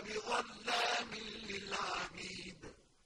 بظلم